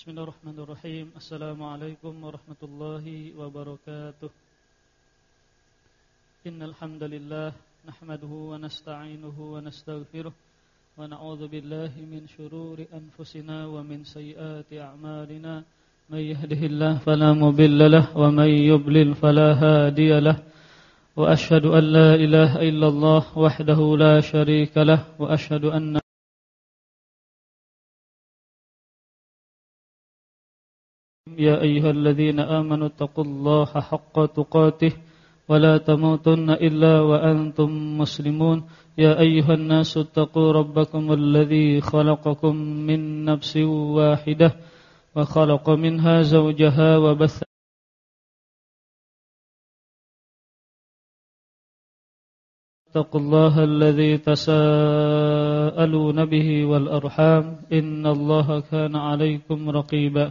Bismillahirrahmanirrahim. Assalamualaikum warahmatullahi wabarakatuh. Innalhamdulillah. nahmaduhu wa nasta'inuhu wa nastaghfiruh wa na'udzu billahi min shururi anfusina wa min sayyiati a'malina. May yahdihillahu fala wa may yudlil fala wa ashadu an la ilaha illallah wahdahu la sharika lahu wa ashadu anna يا أيها الذين آمنوا اتقوا الله حق تقاته ولا تموتن إلا وأنتم مسلمون. يا أيها الناس اتقوا ربكم الذي خلقكم من نفس واحدة وخلق منها زوجها وبث اتقوا الله الذي تساءلون به والأرحام إن الله كان عليكم رقيبا.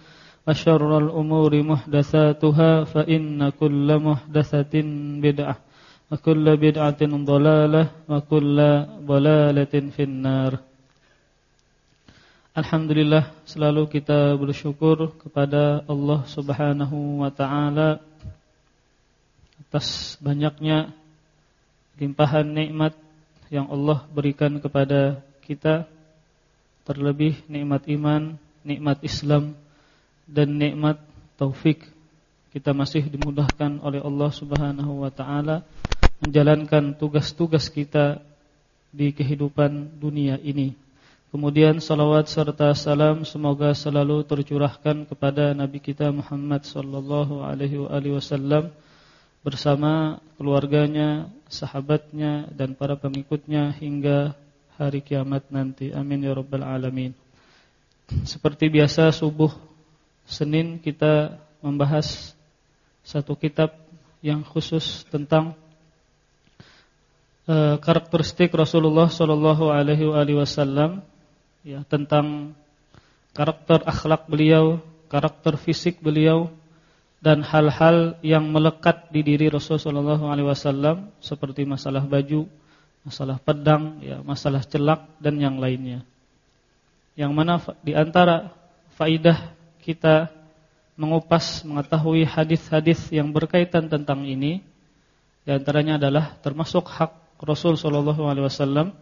وشر الأمور محدثاتها فإن كل محدثة بدعة وكل بدعة ضلالة وكل ضلالة في النار Alhamdulillah selalu kita bersyukur kepada Allah Subhanahu wa taala atas banyaknya limpahan nikmat yang Allah berikan kepada kita terlebih nikmat iman, nikmat Islam dan nikmat taufik kita masih dimudahkan oleh Allah Subhanahu wa taala menjalankan tugas-tugas kita di kehidupan dunia ini. Kemudian salawat serta salam semoga selalu tercurahkan kepada Nabi kita Muhammad sallallahu alaihi wasallam bersama keluarganya, sahabatnya dan para pengikutnya hingga hari kiamat nanti. Amin ya rabbal alamin. Seperti biasa subuh Senin kita membahas satu kitab yang khusus tentang uh, karakteristik Rasulullah Shallallahu Alaihi Wasallam, ya tentang karakter akhlak beliau, karakter fisik beliau, dan hal-hal yang melekat di diri Rasulullah Shallallahu Alaihi Wasallam seperti masalah baju, masalah pedang, ya masalah celak dan yang lainnya. Yang mana di antara faidah kita mengupas mengetahui hadis-hadis yang berkaitan tentang ini di antaranya adalah termasuk hak Rasul sallallahu alaihi wasallam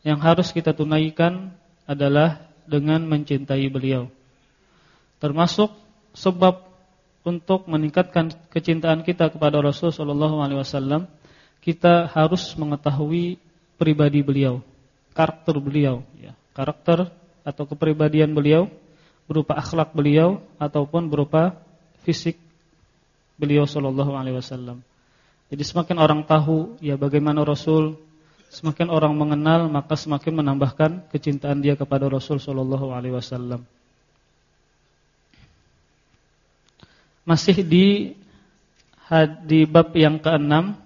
yang harus kita tunaikan adalah dengan mencintai beliau. Termasuk sebab untuk meningkatkan kecintaan kita kepada Rasul sallallahu alaihi wasallam, kita harus mengetahui pribadi beliau, karakter beliau ya, karakter atau kepribadian beliau berupa akhlak beliau ataupun berupa fisik beliau sallallahu alaihi wasallam. Jadi semakin orang tahu ya bagaimana Rasul, semakin orang mengenal maka semakin menambahkan kecintaan dia kepada Rasul sallallahu alaihi wasallam. Masih di di bab yang keenam,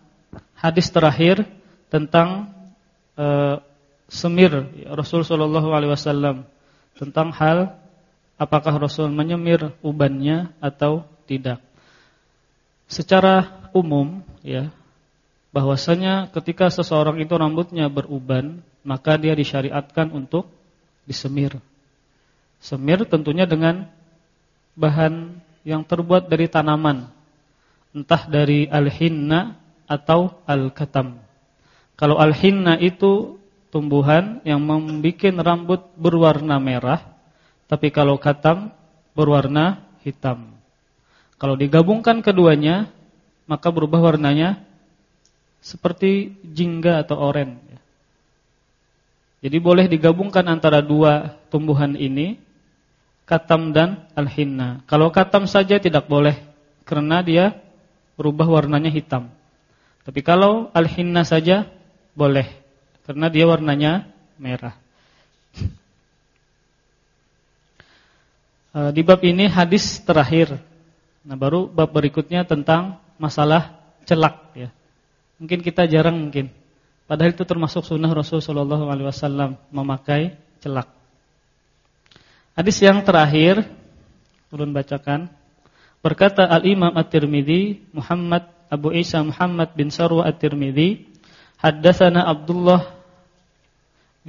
hadis terakhir tentang uh, semir Rasul sallallahu alaihi wasallam tentang hal apakah Rasul menyemir ubannya atau tidak. Secara umum ya, bahwasanya ketika seseorang itu rambutnya beruban, maka dia disyariatkan untuk disemir. Semir tentunya dengan bahan yang terbuat dari tanaman, entah dari al-hinna atau al-katam. Kalau al-hinna itu tumbuhan yang membuat rambut berwarna merah, tapi kalau katam berwarna hitam. Kalau digabungkan keduanya, maka berubah warnanya seperti jingga atau oren. Jadi boleh digabungkan antara dua tumbuhan ini, katam dan al-hinna. Kalau katam saja tidak boleh, karena dia berubah warnanya hitam. Tapi kalau al-hinna saja boleh, karena dia warnanya merah. Di bab ini hadis terakhir. Nah, baru bab berikutnya tentang masalah celak ya. Mungkin kita jarang mungkin. Padahal itu termasuk sunnah Rasul Shallallahu Alaihi Wasallam memakai celak. Hadis yang terakhir, ulun bacakan. Berkata Al Imam At-Tirmidzi Muhammad Abu Isa Muhammad bin Sarwa At-Tirmidzi, haddatsana Abdullah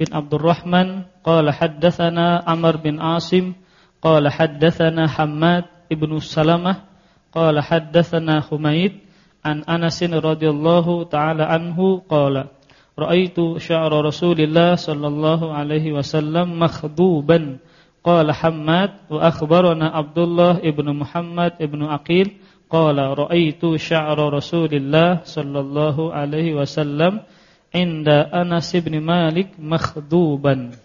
bin Abdurrahman qala haddatsana Amr bin Asim qala haddatsana Hammad ibnu Salamah qala haddatsana Humaid an Anas radhiyallahu taala anhu qala Ra'aitu sya'ra Rasulillah sallallahu alaihi wasallam makhduban qala Hammad wa akhbarana Abdullah ibnu Muhammad ibnu Aqil qala ra'aitu sya'ra Rasulillah sallallahu alaihi wasallam inda Anas bin Malik makhduban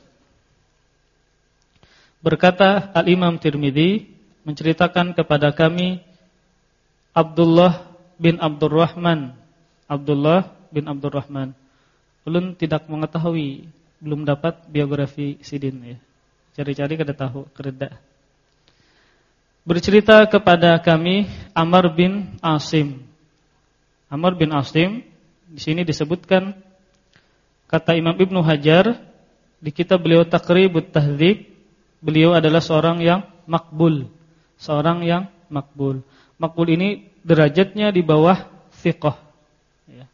Berkata Al-Imam Tirmidzi menceritakan kepada kami Abdullah bin Abdurrahman. Abdullah bin Abdurrahman. Ulun tidak mengetahui Belum dapat biografi Sidin ya. Cari-cari kada tahu kereda Bercerita kepada kami Amr bin Asim. Amr bin Asim di sini disebutkan kata Imam Ibnu Hajar di kitab beliau Taqribut Tahdzib beliau adalah seorang yang makbul, seorang yang makbul. Makbul ini derajatnya di bawah thiqah. Ya.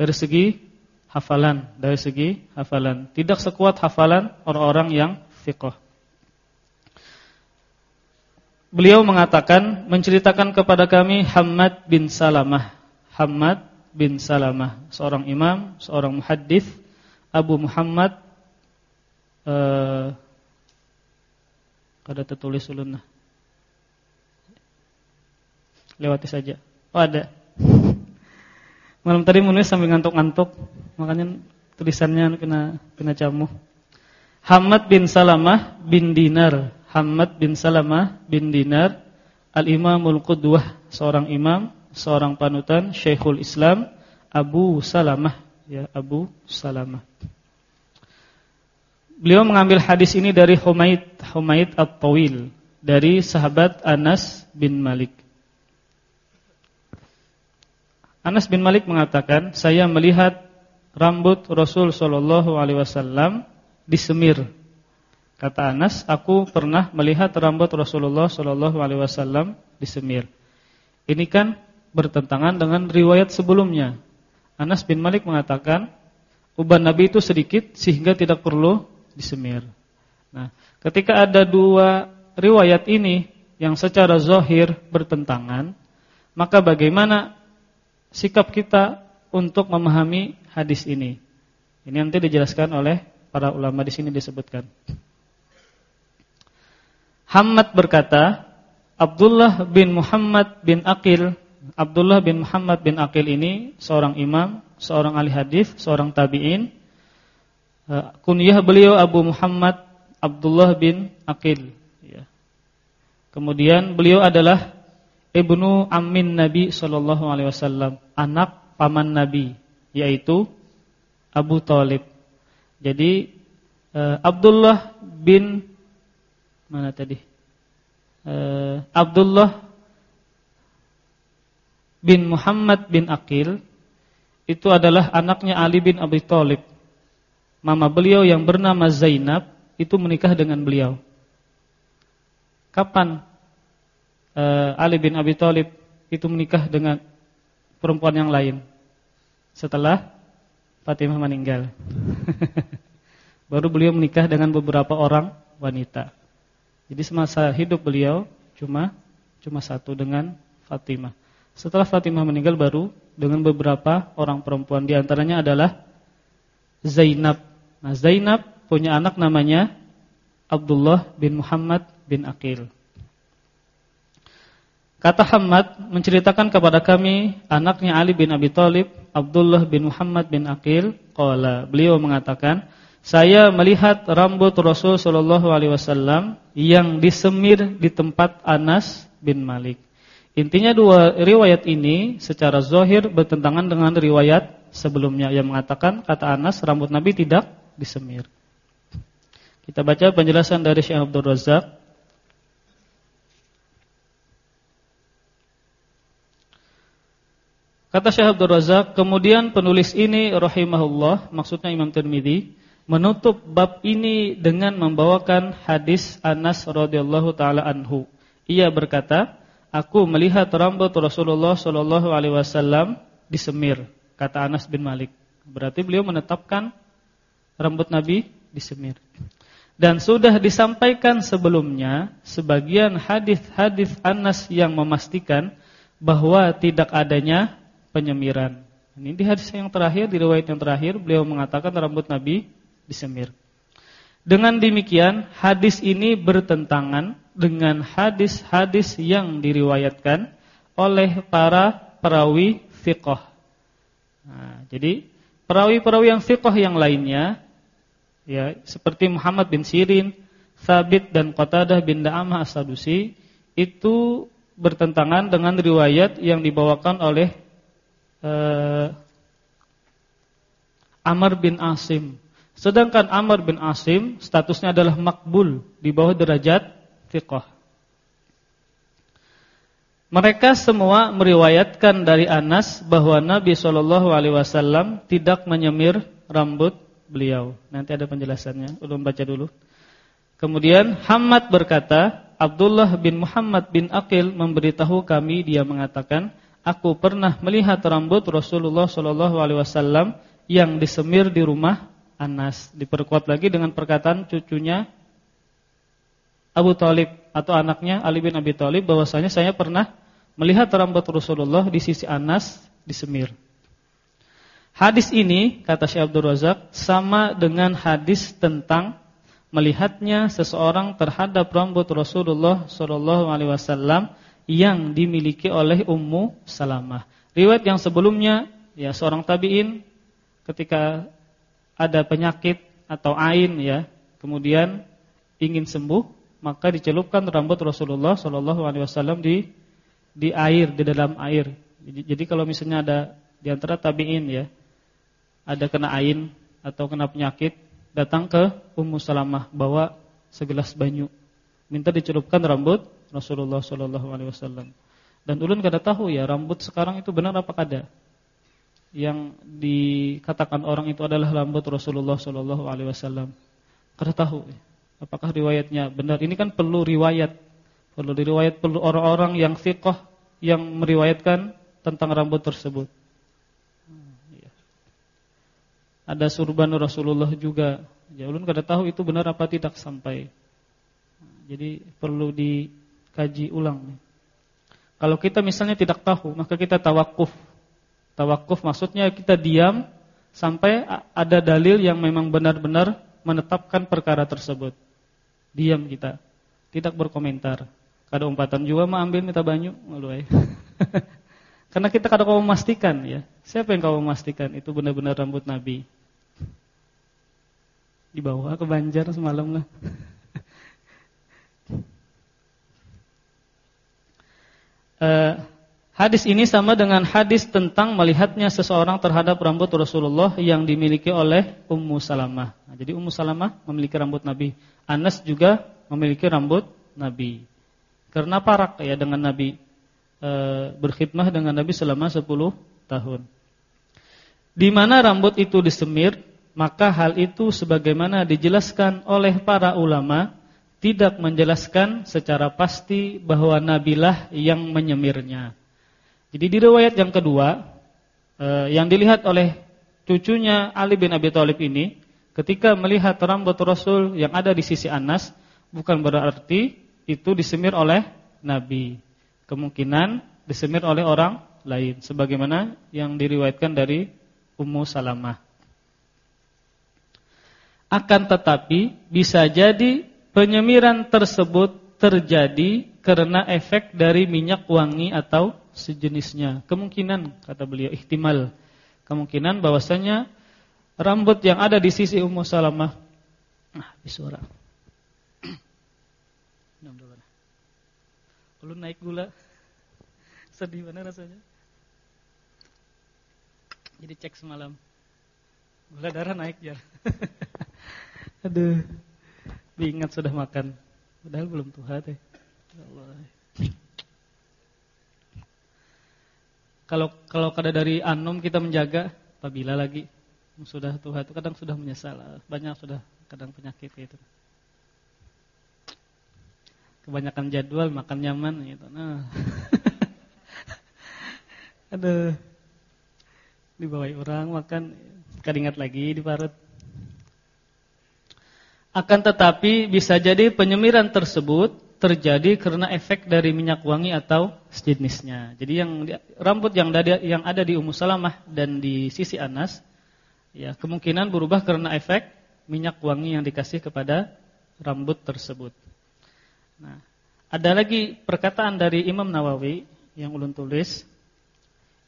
Dari segi hafalan, dari segi hafalan. Tidak sekuat hafalan orang-orang yang thiqah. Beliau mengatakan, menceritakan kepada kami Hamad bin Salamah. Hamad bin Salamah, seorang imam, seorang muhaddis, Abu Muhammad uh, kada tertulis ulun lewati saja. Oh ada. Malam tadi menulis sambil ngantuk-ngantuk, makanya tulisannya kena kena camu. Hamad bin Salamah bin Dinar, Hamad bin Salamah bin Dinar, Al-Imamul Qudwah, seorang imam, seorang panutan Syekhul Islam Abu Salamah, ya Abu Salamah. Beliau mengambil hadis ini dari Humaid, Humaid At-Tawil, dari sahabat Anas bin Malik. Anas bin Malik mengatakan, saya melihat rambut Rasul Shallallahu Alaihi Wasallam disemir. Kata Anas, aku pernah melihat rambut Rasulullah Shallallahu Alaihi Wasallam disemir. Ini kan bertentangan dengan riwayat sebelumnya. Anas bin Malik mengatakan, uban Nabi itu sedikit sehingga tidak perlu disemir. Nah, ketika ada dua riwayat ini yang secara zahir bertentangan, maka bagaimana sikap kita untuk memahami hadis ini. Ini nanti dijelaskan oleh para ulama di sini disebutkan. Hamad berkata, Abdullah bin Muhammad bin Aqil, Abdullah bin Muhammad bin Aqil ini seorang imam, seorang ahli hadis, seorang tabi'in. Eh, kunyah beliau Abu Muhammad Abdullah bin Aqil. Ya. Kemudian beliau adalah ibnu Amin Nabi Shallallahu Alaihi Wasallam, anak paman Nabi, yaitu Abu Talib. Jadi uh, Abdullah bin mana tadi? Uh, Abdullah bin Muhammad bin Akil itu adalah anaknya Ali bin Abi Thalib. Mama beliau yang bernama Zainab itu menikah dengan beliau. Kapan uh, Ali bin Abi Thalib itu menikah dengan perempuan yang lain setelah Fatimah meninggal. Baru beliau menikah dengan beberapa orang wanita. Jadi semasa hidup beliau cuma cuma satu dengan Fatimah. Setelah Fatimah meninggal baru dengan beberapa orang perempuan di antaranya adalah Zainab. Nah, Zainab punya anak namanya Abdullah bin Muhammad bin Aqil. Kata Hamad menceritakan kepada kami anaknya Ali bin Abi Thalib, Abdullah bin Muhammad bin Aqil, qala. Beliau mengatakan, saya melihat rambut Rasul sallallahu alaihi wasallam yang disemir di tempat Anas bin Malik. Intinya dua riwayat ini secara zahir bertentangan dengan riwayat sebelumnya yang mengatakan kata Anas rambut Nabi tidak disemir. Kita baca penjelasan dari Syekh Abdul Razak Kata Syekh Abdul Razak, kemudian penulis ini rahimahullah, maksudnya Imam Tirmidzi, menutup bab ini dengan membawakan hadis Anas radhiyallahu taala anhu. Ia berkata, "Aku melihat rambut Rasulullah sallallahu alaihi wasallam disemir," kata Anas bin Malik. Berarti beliau menetapkan rambut Nabi disemir. Dan sudah disampaikan sebelumnya sebagian hadis-hadis Anas yang memastikan bahwa tidak adanya penyemiran. Ini di hadis yang terakhir, di riwayat yang terakhir, beliau mengatakan rambut Nabi disemir. Dengan demikian, hadis ini bertentangan dengan hadis-hadis yang diriwayatkan oleh para perawi fiqh. Nah, jadi perawi-perawi yang fiqh yang lainnya, ya seperti Muhammad bin Sirin, Thabit dan Qatadah bin Da'amah As-Sadusi itu bertentangan dengan riwayat yang dibawakan oleh uh, Amr bin Asim. Sedangkan Amr bin Asim statusnya adalah makbul di bawah derajat fiqh. Mereka semua meriwayatkan dari Anas bahwa Nabi Shallallahu alaihi wasallam tidak menyemir rambut beliau. Nanti ada penjelasannya, ulun baca dulu. Kemudian Hamad berkata, Abdullah bin Muhammad bin Aqil memberitahu kami dia mengatakan, aku pernah melihat rambut Rasulullah Shallallahu Alaihi Wasallam yang disemir di rumah Anas. Diperkuat lagi dengan perkataan cucunya Abu Talib atau anaknya Ali bin Abi Talib bahwasanya saya pernah melihat rambut Rasulullah di sisi Anas disemir. Hadis ini kata Syekh Abdul Razak sama dengan hadis tentang melihatnya seseorang terhadap rambut Rasulullah Shallallahu alaihi wasallam yang dimiliki oleh Ummu Salamah. Riwayat yang sebelumnya ya seorang tabi'in ketika ada penyakit atau ain ya, kemudian ingin sembuh, maka dicelupkan rambut Rasulullah sallallahu alaihi wasallam di di air, di dalam air. Jadi kalau misalnya ada di antara tabi'in ya, ada kena ain atau kena penyakit, datang ke Ummu Salamah bawa segelas banyu. Minta dicelupkan rambut Rasulullah sallallahu alaihi wasallam. Dan ulun kada tahu ya rambut sekarang itu benar apa kada. Yang dikatakan orang itu adalah rambut Rasulullah sallallahu alaihi wasallam. Kada tahu ya. apakah riwayatnya benar. Ini kan perlu riwayat. Perlu diriwayat perlu orang-orang yang fiqh yang meriwayatkan tentang rambut tersebut. Ya. Ada surban Rasulullah juga. Ya ulun kada tahu itu benar apa tidak sampai. Jadi perlu di kaji ulang. Kalau kita misalnya tidak tahu, maka kita tawakuf. Tawakuf maksudnya kita diam sampai ada dalil yang memang benar-benar menetapkan perkara tersebut. Diam kita, tidak berkomentar. Kada umpatan juga mau ambil minta banyu, malu Karena kita kada kau memastikan ya. Siapa yang kau memastikan itu benar-benar rambut Nabi? Dibawa ke Banjar semalam lah. eh, hadis ini sama dengan hadis tentang melihatnya seseorang terhadap rambut Rasulullah yang dimiliki oleh Ummu Salamah. Nah, jadi Ummu Salamah memiliki rambut Nabi. Anas juga memiliki rambut Nabi. Karena parak ya dengan Nabi e, berkhidmah dengan Nabi selama 10 tahun. Di mana rambut itu disemir, maka hal itu sebagaimana dijelaskan oleh para ulama tidak menjelaskan secara pasti bahwa nabilah yang menyemirnya. Jadi di riwayat yang kedua eh, yang dilihat oleh cucunya Ali bin Abi Thalib ini ketika melihat rambut Rasul yang ada di sisi Anas bukan berarti itu disemir oleh nabi. Kemungkinan disemir oleh orang lain sebagaimana yang diriwayatkan dari Ummu Salamah. Akan tetapi bisa jadi Penyemiran tersebut terjadi karena efek dari minyak wangi atau sejenisnya. Kemungkinan kata beliau ihtimal. Kemungkinan bahwasanya rambut yang ada di sisi Ummu Salamah ah, suara. Lu naik gula. Sedih mana rasanya? Jadi cek semalam. Gula darah naik ya. Aduh. Ingat sudah makan. Padahal belum tuha teh. Ya kalau kalau kada dari anum kita menjaga, apabila lagi sudah tua itu kadang sudah menyesal. Banyak sudah kadang penyakit itu. Kebanyakan jadwal makan nyaman gitu. Nah. Aduh. Dibawai orang makan keringat lagi di parut. Akan tetapi bisa jadi penyemiran tersebut terjadi karena efek dari minyak wangi atau sejenisnya. Jadi yang rambut yang ada yang ada di Ummu Salamah dan di sisi Anas ya kemungkinan berubah karena efek minyak wangi yang dikasih kepada rambut tersebut. Nah, ada lagi perkataan dari Imam Nawawi yang ulun tulis.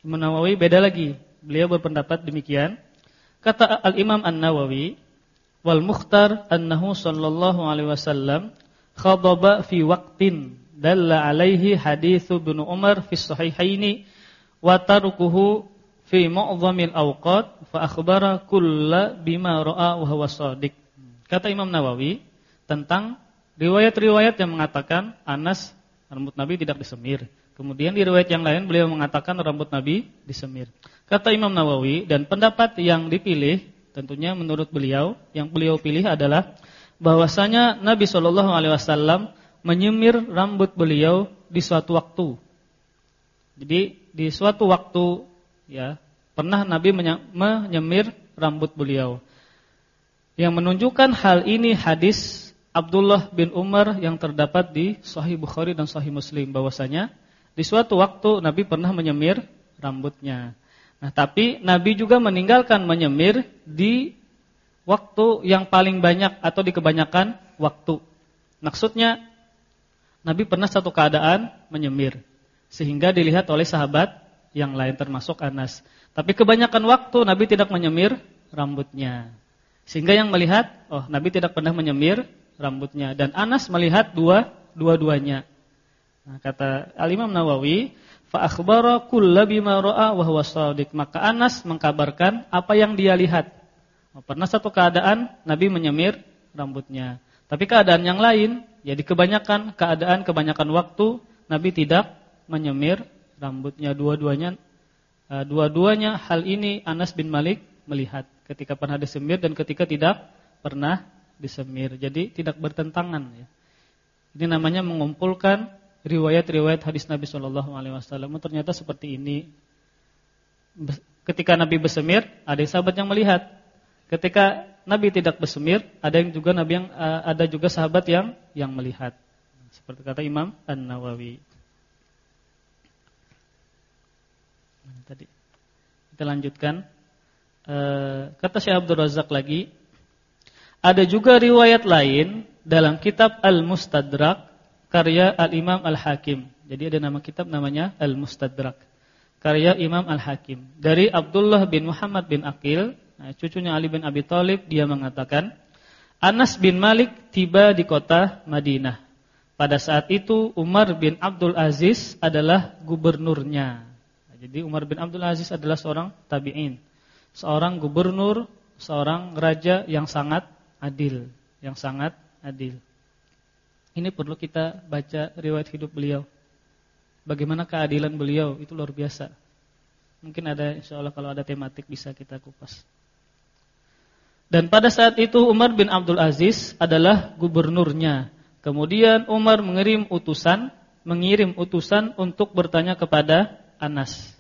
Imam Nawawi beda lagi. Beliau berpendapat demikian. Kata Al-Imam An-Nawawi, Wal mukhtar annahu sallallahu alaihi wasallam khadaba fi waqtin dalla alaihi hadithu bin Umar fi sahihaini wa tarukuhu fi mu'dhamil awqat fa akhbara kulla bima ra'a wa huwa shadiq. Kata Imam Nawawi tentang riwayat-riwayat yang mengatakan Anas rambut Nabi tidak disemir. Kemudian di riwayat yang lain beliau mengatakan rambut Nabi disemir. Kata Imam Nawawi dan pendapat yang dipilih Tentunya menurut beliau yang beliau pilih adalah bahwasanya Nabi Shallallahu alaihi wasallam menyemir rambut beliau di suatu waktu. Jadi di suatu waktu ya pernah Nabi menyemir rambut beliau. Yang menunjukkan hal ini hadis Abdullah bin Umar yang terdapat di Sahih Bukhari dan Sahih Muslim bahwasanya di suatu waktu Nabi pernah menyemir rambutnya. Nah, tapi Nabi juga meninggalkan menyemir di waktu yang paling banyak atau di kebanyakan waktu. Maksudnya Nabi pernah satu keadaan menyemir sehingga dilihat oleh sahabat yang lain termasuk Anas. Tapi kebanyakan waktu Nabi tidak menyemir rambutnya. Sehingga yang melihat, oh Nabi tidak pernah menyemir rambutnya dan Anas melihat dua dua-duanya. Nah, kata Al Imam Nawawi, fa akhbara kulla bima ra'a wa huwa shadiq. Maka Anas mengkabarkan apa yang dia lihat. Oh, pernah satu keadaan Nabi menyemir rambutnya. Tapi keadaan yang lain, jadi kebanyakan keadaan kebanyakan waktu Nabi tidak menyemir rambutnya dua-duanya. Uh, dua-duanya hal ini Anas bin Malik melihat ketika pernah disemir dan ketika tidak pernah disemir. Jadi tidak bertentangan ya. Ini namanya mengumpulkan riwayat-riwayat hadis Nabi Shallallahu Alaihi Wasallam ternyata seperti ini. Ketika Nabi bersemir, ada sahabat yang melihat. Ketika Nabi tidak bersemir, ada yang juga Nabi yang eh, ada juga sahabat yang yang melihat. Seperti kata Imam An Nawawi. Tadi kita lanjutkan. Eh, kata Syekh Abdul Razak lagi, ada juga riwayat lain dalam kitab Al Mustadrak karya Al-Imam Al-Hakim. Jadi ada nama kitab namanya Al-Mustadrak. Karya Imam Al-Hakim. Dari Abdullah bin Muhammad bin Aqil, nah, cucunya Ali bin Abi Thalib, dia mengatakan, Anas bin Malik tiba di kota Madinah. Pada saat itu Umar bin Abdul Aziz adalah gubernurnya. Nah, jadi Umar bin Abdul Aziz adalah seorang tabi'in. Seorang gubernur, seorang raja yang sangat adil, yang sangat adil. Ini perlu kita baca riwayat hidup beliau. Bagaimana keadilan beliau itu luar biasa. Mungkin ada insyaallah kalau ada tematik bisa kita kupas. Dan pada saat itu Umar bin Abdul Aziz adalah gubernurnya. Kemudian Umar mengirim utusan, mengirim utusan untuk bertanya kepada Anas.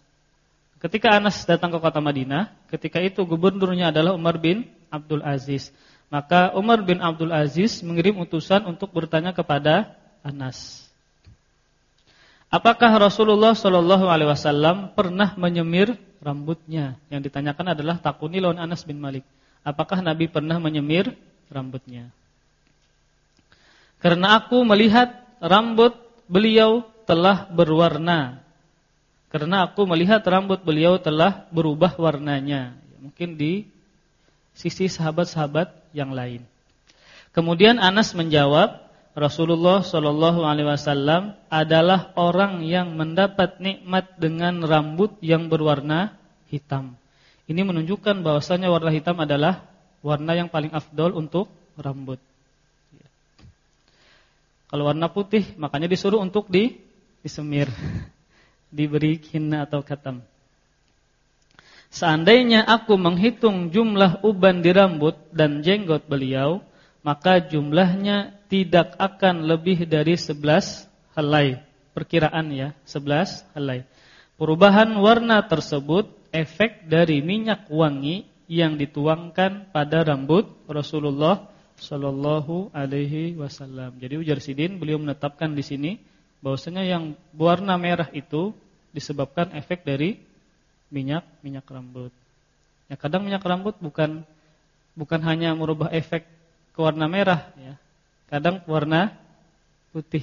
Ketika Anas datang ke kota Madinah, ketika itu gubernurnya adalah Umar bin Abdul Aziz. Maka Umar bin Abdul Aziz mengirim utusan untuk bertanya kepada Anas. Apakah Rasulullah Shallallahu Alaihi Wasallam pernah menyemir rambutnya? Yang ditanyakan adalah takuni lawan Anas bin Malik. Apakah Nabi pernah menyemir rambutnya? Karena aku melihat rambut beliau telah berwarna. Karena aku melihat rambut beliau telah berubah warnanya. Mungkin di sisi sahabat-sahabat yang lain. Kemudian Anas menjawab, Rasulullah Shallallahu Alaihi Wasallam adalah orang yang mendapat nikmat dengan rambut yang berwarna hitam. Ini menunjukkan bahwasanya warna hitam adalah warna yang paling afdol untuk rambut. Kalau warna putih, makanya disuruh untuk di disemir, diberi hina atau katam. Seandainya aku menghitung jumlah uban di rambut dan jenggot beliau, maka jumlahnya tidak akan lebih dari 11 helai. Perkiraan ya, 11 helai. Perubahan warna tersebut efek dari minyak wangi yang dituangkan pada rambut Rasulullah Shallallahu alaihi wasallam. Jadi ujar Sidin beliau menetapkan di sini bahwasanya yang berwarna merah itu disebabkan efek dari minyak minyak rambut. Ya kadang minyak rambut bukan bukan hanya merubah efek ke warna merah ya. Kadang warna putih.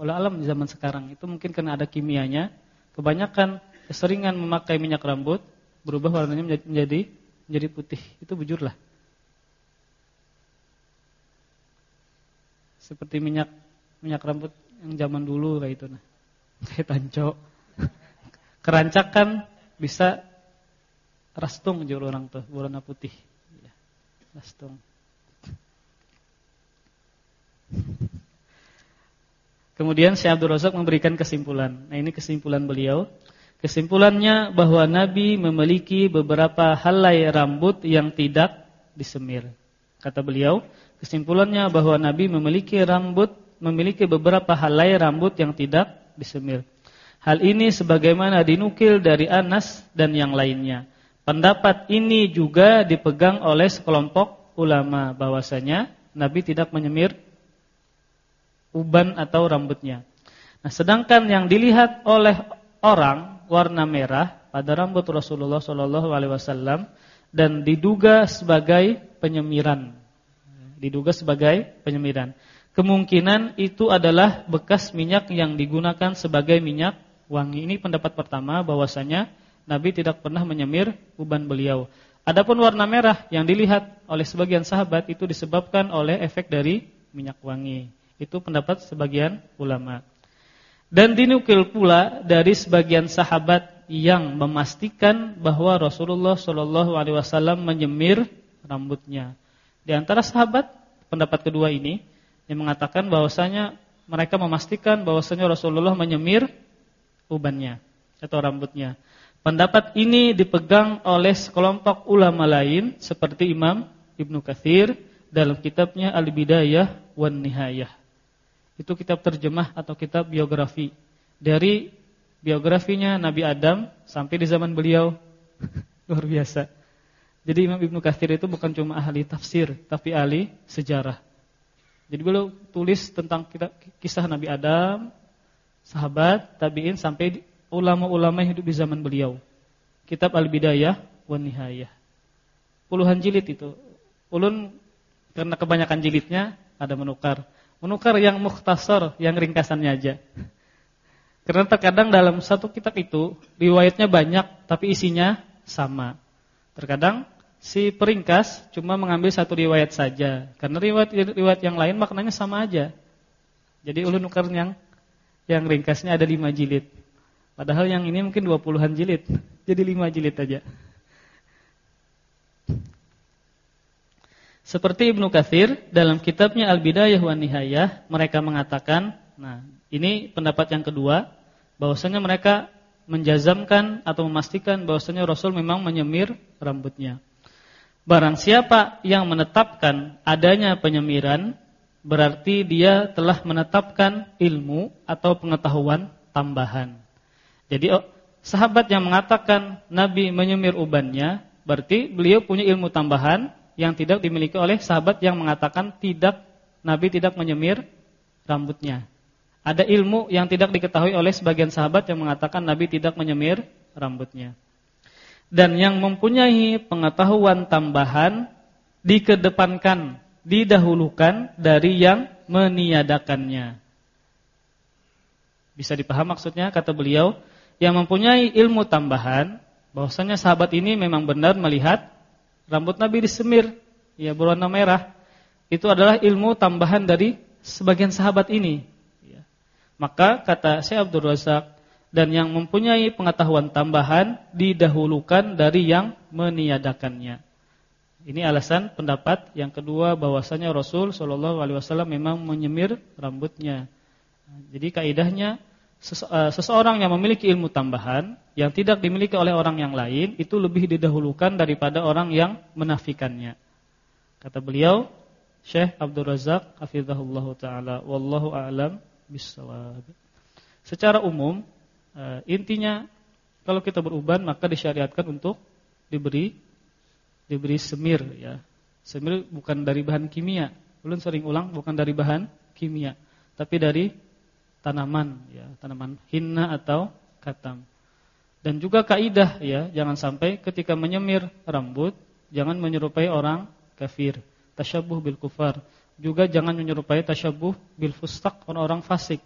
Oleh alam di zaman sekarang itu mungkin karena ada kimianya, kebanyakan keseringan memakai minyak rambut berubah warnanya menjadi menjadi putih. Itu bujurlah. Seperti minyak minyak rambut yang zaman dulu kayak itu nah. Kayak tanco. Kerancakan bisa rastung jauh orang tuh warna putih ya, rastung Kemudian Syekh Abdul Razak memberikan kesimpulan. Nah, ini kesimpulan beliau. Kesimpulannya bahwa Nabi memiliki beberapa helai rambut yang tidak disemir. Kata beliau, kesimpulannya bahwa Nabi memiliki rambut memiliki beberapa helai rambut yang tidak disemir. Hal ini sebagaimana dinukil dari Anas dan yang lainnya. Pendapat ini juga dipegang oleh sekelompok ulama bahwasanya Nabi tidak menyemir uban atau rambutnya. Nah, sedangkan yang dilihat oleh orang warna merah pada rambut Rasulullah Shallallahu alaihi wasallam dan diduga sebagai penyemiran. Diduga sebagai penyemiran. Kemungkinan itu adalah bekas minyak yang digunakan sebagai minyak wangi. Ini pendapat pertama bahwasanya Nabi tidak pernah menyemir uban beliau. Adapun warna merah yang dilihat oleh sebagian sahabat itu disebabkan oleh efek dari minyak wangi. Itu pendapat sebagian ulama. Dan dinukil pula dari sebagian sahabat yang memastikan bahwa Rasulullah Shallallahu alaihi wasallam menyemir rambutnya. Di antara sahabat pendapat kedua ini yang mengatakan bahwasanya mereka memastikan bahwasanya Rasulullah menyemir ubannya atau rambutnya. Pendapat ini dipegang oleh sekelompok ulama lain seperti Imam Ibnu Katsir dalam kitabnya Al-Bidayah wan Nihayah. Itu kitab terjemah atau kitab biografi dari biografinya Nabi Adam sampai di zaman beliau. Luar biasa. Jadi Imam Ibnu Katsir itu bukan cuma ahli tafsir, tapi ahli sejarah. Jadi beliau tulis tentang kisah Nabi Adam, sahabat, tabi'in sampai ulama-ulama yang hidup di zaman beliau. Kitab Al-Bidayah wan Nihayah. Puluhan jilid itu. Ulun karena kebanyakan jilidnya ada menukar. Menukar yang mukhtasar, yang ringkasannya aja. Karena terkadang dalam satu kitab itu riwayatnya banyak tapi isinya sama. Terkadang si peringkas cuma mengambil satu riwayat saja. Karena riwayat-riwayat yang lain maknanya sama aja. Jadi ulun nukar yang yang ringkasnya ada lima jilid. Padahal yang ini mungkin dua puluhan jilid. Jadi lima jilid aja. Seperti Ibnu Katsir dalam kitabnya Al-Bidayah wa Nihayah, mereka mengatakan, nah, ini pendapat yang kedua, bahwasanya mereka menjazamkan atau memastikan bahwasanya Rasul memang menyemir rambutnya. Barang siapa yang menetapkan adanya penyemiran, berarti dia telah menetapkan ilmu atau pengetahuan tambahan. Jadi oh, sahabat yang mengatakan Nabi menyemir ubannya, berarti beliau punya ilmu tambahan yang tidak dimiliki oleh sahabat yang mengatakan tidak Nabi tidak menyemir rambutnya. Ada ilmu yang tidak diketahui oleh sebagian sahabat yang mengatakan Nabi tidak menyemir rambutnya. Dan yang mempunyai pengetahuan tambahan dikedepankan didahulukan dari yang meniadakannya. Bisa dipaham maksudnya kata beliau yang mempunyai ilmu tambahan bahwasanya sahabat ini memang benar melihat rambut Nabi disemir ya berwarna merah. Itu adalah ilmu tambahan dari sebagian sahabat ini. Ya. Maka kata Syekh Abdul Razak dan yang mempunyai pengetahuan tambahan didahulukan dari yang meniadakannya. Ini alasan pendapat yang kedua bahwasanya Rasul Shallallahu alaihi wasallam memang menyemir rambutnya. Jadi kaidahnya eh, seseorang yang memiliki ilmu tambahan yang tidak dimiliki oleh orang yang lain itu lebih didahulukan daripada orang yang menafikannya. Kata beliau, Syekh Abdul Razak hafizahullah taala wallahu a'lam bissawab. Secara umum uh, intinya kalau kita beruban maka disyariatkan untuk diberi diberi semir ya. Semir bukan dari bahan kimia. Ulun sering ulang bukan dari bahan kimia, tapi dari tanaman ya, tanaman hinna atau katam. Dan juga kaidah ya, jangan sampai ketika menyemir rambut jangan menyerupai orang kafir tasyabuh bil kufar. Juga jangan menyerupai tasyabuh bil fustaq orang-orang fasik.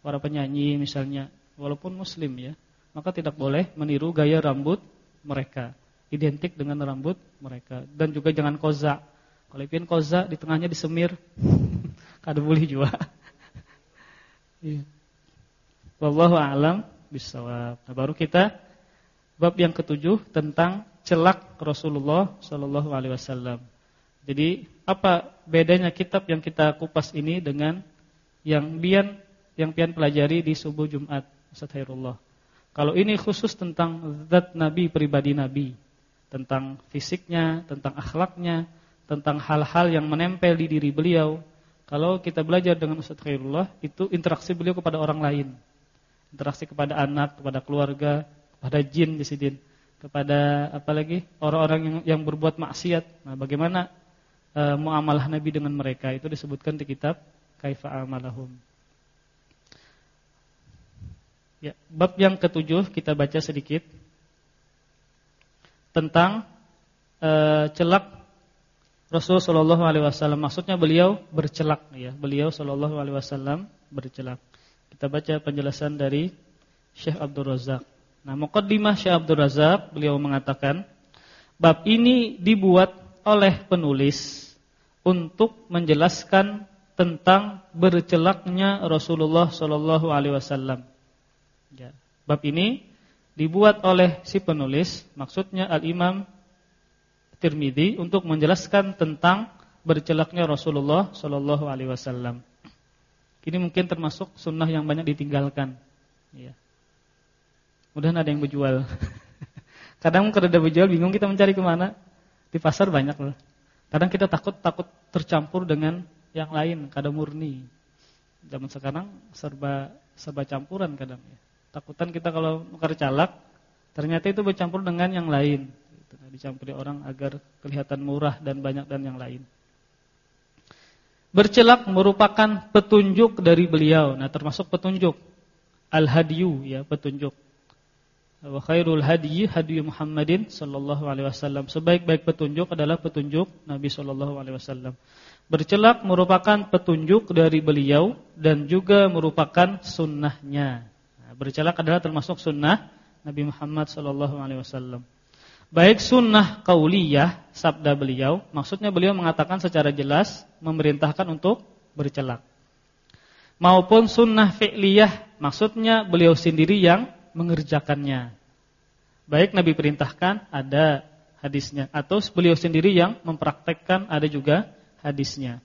Para penyanyi misalnya, walaupun muslim ya, maka tidak boleh meniru gaya rambut mereka, identik dengan rambut mereka. Dan juga jangan koza. Kalau pian koza di tengahnya disemir, kada boleh juga. Iya. Wallahu a'lam bisawab. Nah, baru kita bab yang ketujuh tentang celak Rasulullah sallallahu alaihi wasallam. Jadi apa bedanya kitab yang kita kupas ini dengan yang pian yang pian pelajari di subuh Jumat Ustaz Hairullah. Kalau ini khusus tentang zat Nabi, pribadi Nabi, tentang fisiknya, tentang akhlaknya, tentang hal-hal yang menempel di diri beliau. Kalau kita belajar dengan Ustaz Khairullah, itu interaksi beliau kepada orang lain. Interaksi kepada anak, kepada keluarga, kepada jin di sini, kepada apalagi orang-orang yang yang berbuat maksiat. Nah, bagaimana uh, muamalah Nabi dengan mereka itu disebutkan di kitab Kaifa Amalahum. Ya, bab yang ketujuh kita baca sedikit tentang uh, celak Rasul Shallallahu Alaihi Wasallam. Maksudnya beliau bercelak, ya. Beliau Shallallahu Alaihi Wasallam bercelak. Kita baca penjelasan dari Syekh Abdul Razak. Nah, mukaddimah Syekh Abdul Razak beliau mengatakan bab ini dibuat oleh penulis untuk menjelaskan tentang bercelaknya Rasulullah Shallallahu Alaihi Wasallam. Ya. Bab ini dibuat oleh si penulis, maksudnya Al Imam Tirmidzi untuk menjelaskan tentang bercelaknya Rasulullah Shallallahu Alaihi Wasallam. Ini mungkin termasuk sunnah yang banyak ditinggalkan. Ya. Mudah ada yang berjual. Kadang kalau ada berjual bingung kita mencari ke mana. Di pasar banyak loh. Kadang kita takut takut tercampur dengan yang lain, kadang murni. Zaman sekarang serba serba campuran kadang ya. Takutan kita kalau nukar calak, ternyata itu bercampur dengan yang lain. Gitu, dicampuri orang agar kelihatan murah dan banyak dan yang lain. Bercelak merupakan petunjuk dari beliau. Nah, termasuk petunjuk al-hadiyu ya, petunjuk wa khairul hadyi hadyi Muhammadin sallallahu alaihi wasallam. Sebaik-baik petunjuk adalah petunjuk Nabi sallallahu alaihi wasallam. Bercelak merupakan petunjuk dari beliau dan juga merupakan sunnahnya. Bercelak adalah termasuk sunnah Nabi Muhammad sallallahu alaihi wasallam. Baik sunnah kauliyah sabda beliau, maksudnya beliau mengatakan secara jelas memerintahkan untuk bercelak. Maupun sunnah fi'liyah, maksudnya beliau sendiri yang mengerjakannya. Baik Nabi perintahkan ada hadisnya atau beliau sendiri yang mempraktekkan ada juga hadisnya.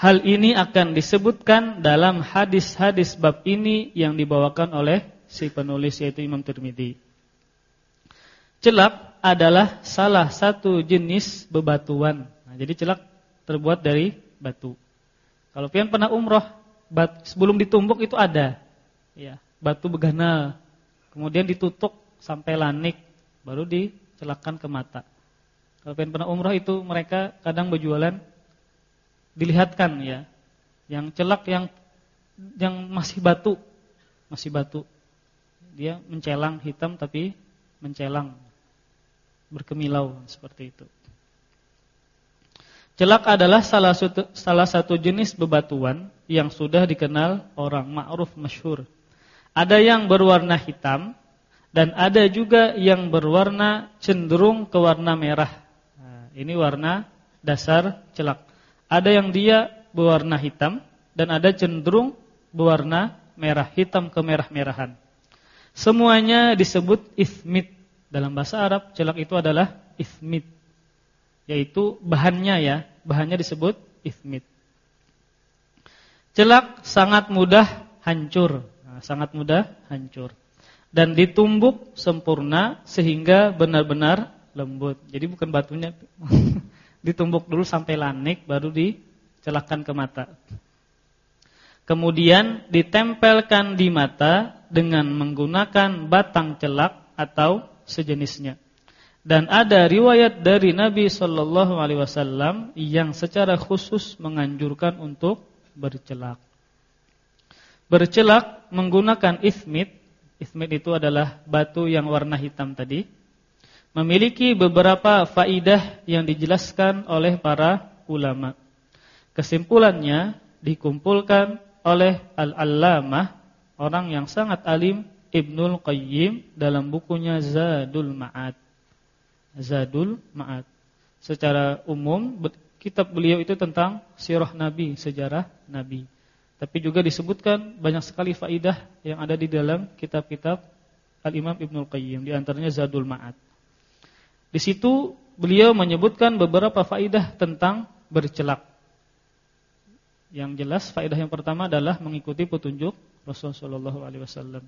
Hal ini akan disebutkan dalam hadis-hadis bab ini yang dibawakan oleh si penulis yaitu Imam Tirmidzi. Celak adalah salah satu jenis bebatuan. Nah, jadi celak terbuat dari batu. Kalau pian pernah umroh, sebelum ditumbuk itu ada. Ya, batu begana, kemudian ditutup sampai lanik, baru dicelakkan ke mata. Kalau pengen pernah umrah itu mereka kadang berjualan dilihatkan ya, yang celak yang yang masih batu, masih batu. Dia mencelang hitam tapi mencelang berkemilau seperti itu. Celak adalah salah satu, salah satu jenis bebatuan yang sudah dikenal orang ma'ruf masyhur ada yang berwarna hitam dan ada juga yang berwarna cenderung ke warna merah. Nah, ini warna dasar celak. Ada yang dia berwarna hitam dan ada cenderung berwarna merah, hitam kemerah-merahan. Semuanya disebut ismit. Dalam bahasa Arab celak itu adalah ismit. Yaitu bahannya ya, bahannya disebut ismit. Celak sangat mudah hancur Nah, sangat mudah hancur. Dan ditumbuk sempurna sehingga benar-benar lembut. Jadi bukan batunya ditumbuk dulu sampai lanik baru dicelakkan ke mata. Kemudian ditempelkan di mata dengan menggunakan batang celak atau sejenisnya. Dan ada riwayat dari Nabi Shallallahu Alaihi Wasallam yang secara khusus menganjurkan untuk bercelak. Bercelak menggunakan ismit, ismit itu adalah batu yang warna hitam tadi, memiliki beberapa faidah yang dijelaskan oleh para ulama. Kesimpulannya dikumpulkan oleh Al-Allamah, orang yang sangat alim Ibnul Qayyim dalam bukunya Zadul Ma'ad. Zadul Ma'ad. Secara umum kitab beliau itu tentang sirah Nabi, sejarah Nabi. Tapi juga disebutkan banyak sekali faidah yang ada di dalam kitab-kitab Al-Imam Ibnul Qayyim, di antaranya Zadul Ma'ad. Di situ beliau menyebutkan beberapa faidah tentang bercelak. Yang jelas faidah yang pertama adalah mengikuti petunjuk Rasulullah sallallahu alaihi wasallam.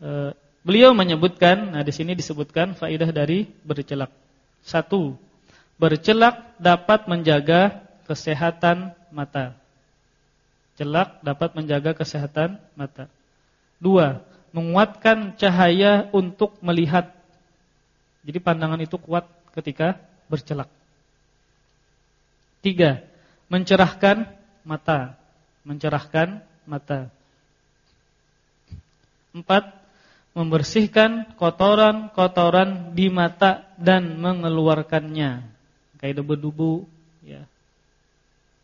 Eh, Beliau menyebutkan, nah di sini disebutkan faidah dari bercelak. Satu, bercelak dapat menjaga kesehatan mata. Celak dapat menjaga kesehatan mata. Dua, menguatkan cahaya untuk melihat. Jadi pandangan itu kuat ketika bercelak. Tiga, mencerahkan mata. Mencerahkan mata. Empat, membersihkan kotoran-kotoran di mata dan mengeluarkannya kayak debu-debu ya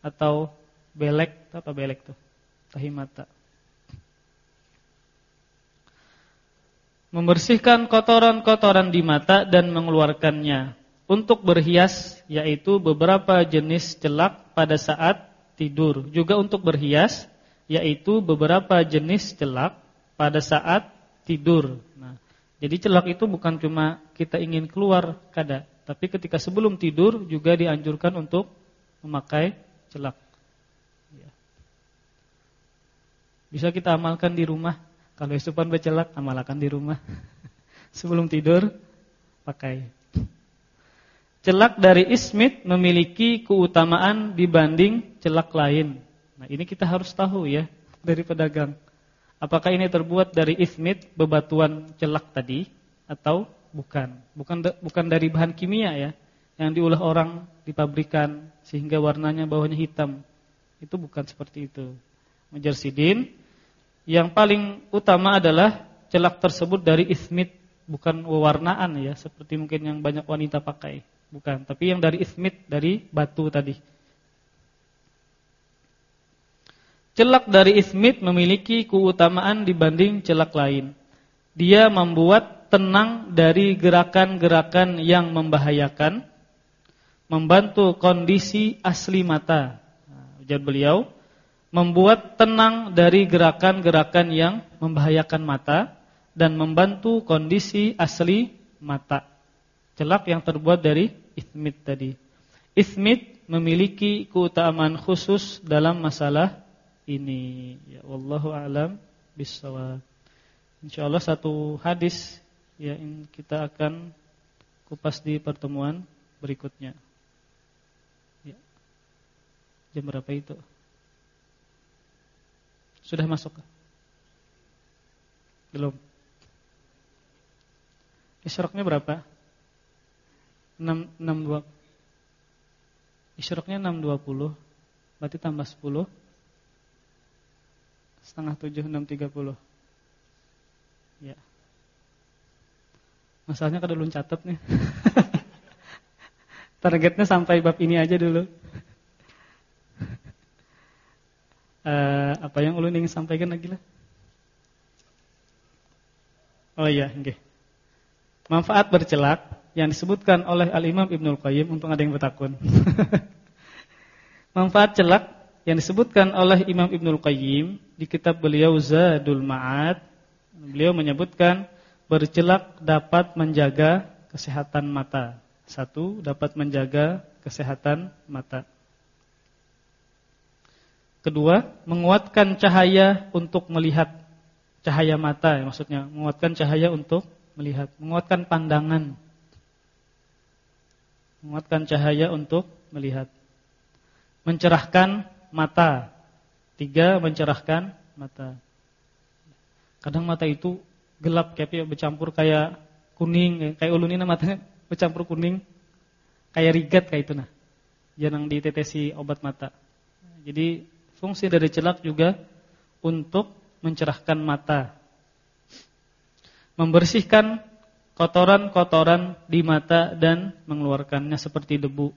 atau belek apa belek tuh tahi mata membersihkan kotoran-kotoran di mata dan mengeluarkannya untuk berhias yaitu beberapa jenis celak pada saat tidur juga untuk berhias yaitu beberapa jenis celak pada saat tidur. Nah, jadi celak itu bukan cuma kita ingin keluar kada, tapi ketika sebelum tidur juga dianjurkan untuk memakai celak. Ya. Bisa kita amalkan di rumah. Kalau isupan bercelak, amalkan di rumah. sebelum tidur pakai. Celak dari ismit memiliki keutamaan dibanding celak lain. Nah, ini kita harus tahu ya dari pedagang. Apakah ini terbuat dari ismit bebatuan celak tadi atau bukan? Bukan bukan dari bahan kimia ya, yang diolah orang di pabrikan sehingga warnanya bawahnya hitam. Itu bukan seperti itu. Mujarsidin yang paling utama adalah celak tersebut dari ismit bukan wewarnaan ya seperti mungkin yang banyak wanita pakai. Bukan, tapi yang dari ismit dari batu tadi. Celak dari ismit memiliki keutamaan dibanding celak lain. Dia membuat tenang dari gerakan-gerakan yang membahayakan, membantu kondisi asli mata. Nah, ujar beliau, membuat tenang dari gerakan-gerakan yang membahayakan mata dan membantu kondisi asli mata. Celak yang terbuat dari ismit tadi. Ismit memiliki keutamaan khusus dalam masalah ini. Ya wallahu alam bisawab. Insyaallah satu hadis yang kita akan kupas di pertemuan berikutnya. Ya. Jam berapa itu? Sudah masuk? Belum. Isyroknya berapa? 6 62. Isyroknya 6.20. Berarti tambah 10 setengah tujuh enam tiga puluh. Ya. Masalahnya kada belum catat nih. Targetnya sampai bab ini aja dulu. Uh, apa yang ulun ingin sampaikan lagi lah? Oh iya, okay. Manfaat bercelak yang disebutkan oleh Al-Imam Ibnul Qayyim untuk ada yang bertakun. Manfaat celak yang disebutkan oleh Imam Ibnul Qayyim di kitab beliau Zadul Ma'ad. Beliau menyebutkan bercelak dapat menjaga kesehatan mata. Satu, dapat menjaga kesehatan mata. Kedua, menguatkan cahaya untuk melihat. cahaya mata ya maksudnya, menguatkan cahaya untuk melihat, menguatkan pandangan. Menguatkan cahaya untuk melihat. Mencerahkan mata. Tiga, mencerahkan mata. Kadang mata itu gelap kayak bercampur kayak kuning, kayak ulunina matanya bercampur kuning, kayak rigat kayak itu nah. Jangan ditetesi obat mata. Jadi fungsi dari celak juga untuk mencerahkan mata. Membersihkan kotoran-kotoran di mata dan mengeluarkannya seperti debu.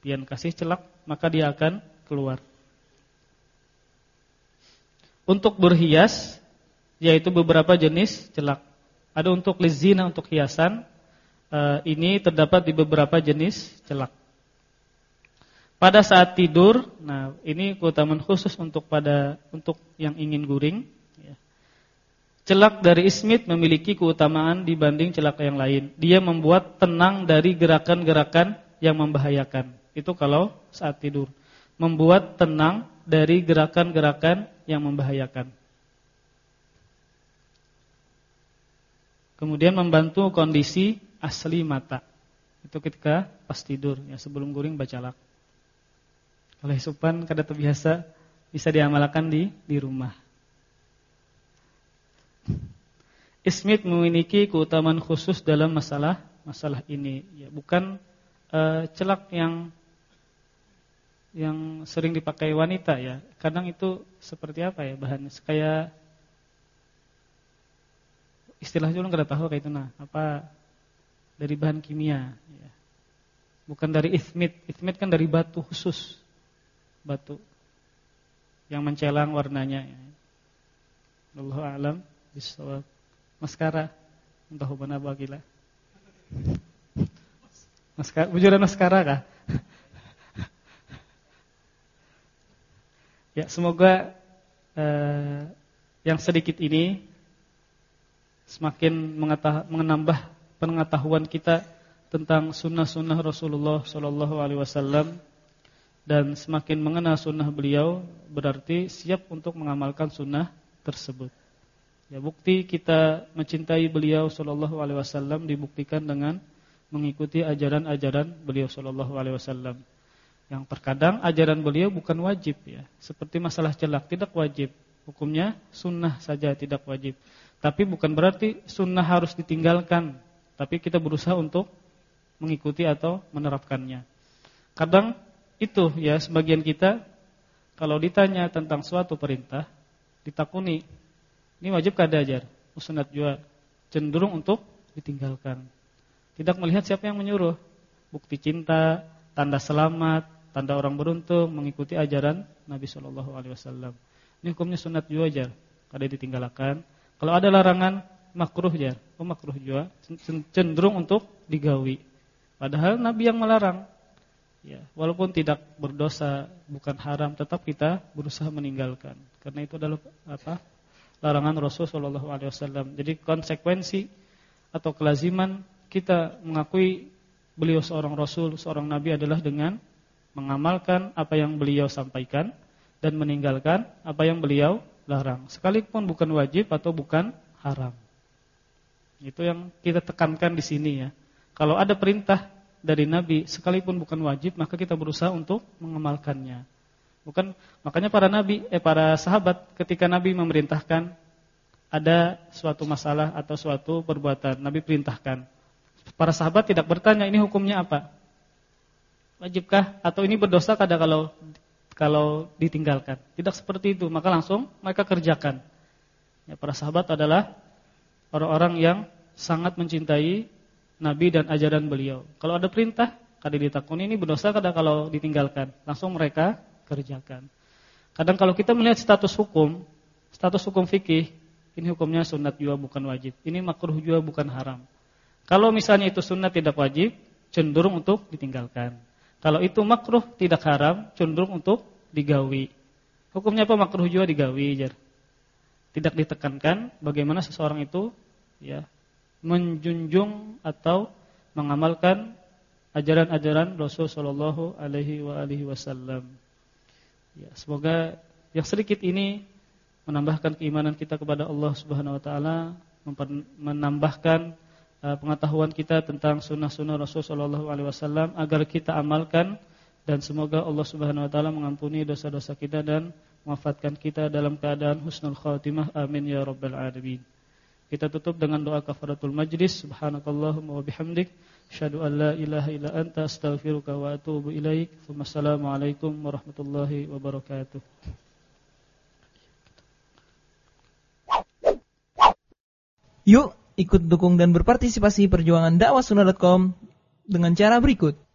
Pian kasih celak, maka dia akan keluar. Untuk berhias, yaitu beberapa jenis celak. Ada untuk lizina, untuk hiasan. Eh, ini terdapat di beberapa jenis celak. Pada saat tidur, nah ini keutamaan khusus untuk pada untuk yang ingin guring. Ya. Celak dari ismit memiliki keutamaan dibanding celak yang lain. Dia membuat tenang dari gerakan-gerakan yang membahayakan. Itu kalau saat tidur. Membuat tenang dari gerakan-gerakan yang membahayakan. Kemudian membantu kondisi asli mata. Itu ketika pas tidur, ya sebelum guring baca Kalau isupan kada terbiasa bisa diamalkan di di rumah. Ismit memiliki keutamaan khusus dalam masalah masalah ini, ya bukan uh, celak yang yang sering dipakai wanita ya. Kadang itu seperti apa ya bahannya? Kayak istilah juga nggak tahu kayak itu nah, apa dari bahan kimia ya. Bukan dari ismit. Ismit kan dari batu khusus batu yang mencelang warnanya. Allah alam bisawab. Maskara entah mana bagila. Maskara, bujuran maskara kah? ya, semoga eh, yang sedikit ini semakin menambah pengetahuan kita tentang sunnah-sunnah Rasulullah Sallallahu Alaihi Wasallam dan semakin mengenal sunnah beliau berarti siap untuk mengamalkan sunnah tersebut. Ya bukti kita mencintai beliau sallallahu alaihi wasallam dibuktikan dengan mengikuti ajaran-ajaran beliau sallallahu alaihi wasallam. Yang terkadang ajaran beliau bukan wajib ya, seperti masalah celak tidak wajib. Hukumnya sunnah saja tidak wajib. Tapi bukan berarti sunnah harus ditinggalkan, tapi kita berusaha untuk mengikuti atau menerapkannya. Kadang itu ya sebagian kita kalau ditanya tentang suatu perintah ditakuni. Ini wajib kada ajar sunat juga cenderung untuk ditinggalkan. Tidak melihat siapa yang menyuruh. Bukti cinta tanda selamat tanda orang beruntung mengikuti ajaran Nabi Shallallahu Alaihi Wasallam. Ini hukumnya sunat juga ajar kada ditinggalkan. Kalau ada larangan makruh aja oh makruh juga. Cenderung untuk digawi. Padahal Nabi yang melarang Ya, walaupun tidak berdosa, bukan haram, tetap kita berusaha meninggalkan. Karena itu adalah apa? larangan Rasul sallallahu alaihi wasallam. Jadi konsekuensi atau kelaziman kita mengakui beliau seorang rasul, seorang nabi adalah dengan mengamalkan apa yang beliau sampaikan dan meninggalkan apa yang beliau larang. Sekalipun bukan wajib atau bukan haram. Itu yang kita tekankan di sini ya. Kalau ada perintah dari Nabi sekalipun bukan wajib maka kita berusaha untuk mengamalkannya. Bukan makanya para nabi eh para sahabat ketika Nabi memerintahkan ada suatu masalah atau suatu perbuatan Nabi perintahkan. Para sahabat tidak bertanya ini hukumnya apa? Wajibkah atau ini berdosa kada kalau kalau ditinggalkan? Tidak seperti itu, maka langsung mereka kerjakan. Ya, para sahabat adalah orang-orang yang sangat mencintai Nabi dan ajaran beliau. Kalau ada perintah, kada ditakuni ini berdosa kada kalau ditinggalkan. Langsung mereka kerjakan. Kadang kalau kita melihat status hukum, status hukum fikih, ini hukumnya sunat juga bukan wajib. Ini makruh juga bukan haram. Kalau misalnya itu sunat tidak wajib, cenderung untuk ditinggalkan. Kalau itu makruh tidak haram, cenderung untuk digawi. Hukumnya apa makruh juga digawi, jar. Tidak ditekankan bagaimana seseorang itu ya menjunjung atau mengamalkan ajaran-ajaran Rasul sallallahu alaihi wa alihi wasallam. Ya, semoga yang sedikit ini menambahkan keimanan kita kepada Allah Subhanahu wa taala, menambahkan uh, pengetahuan kita tentang sunnah-sunnah Rasul sallallahu alaihi wasallam agar kita amalkan dan semoga Allah Subhanahu wa taala mengampuni dosa-dosa kita dan mewafatkan kita dalam keadaan husnul khatimah. Amin ya rabbal alamin. Kita tutup dengan doa kafaratul majlis. Subhanakallahumma wa bihamdik asyhadu an la ilaha illa anta astaghfiruka wa atubu ilaik. Wassalamualaikum warahmatullahi wabarakatuh. Yuk ikut dukung dan berpartisipasi perjuangan dakwah sunnah.com dengan cara berikut.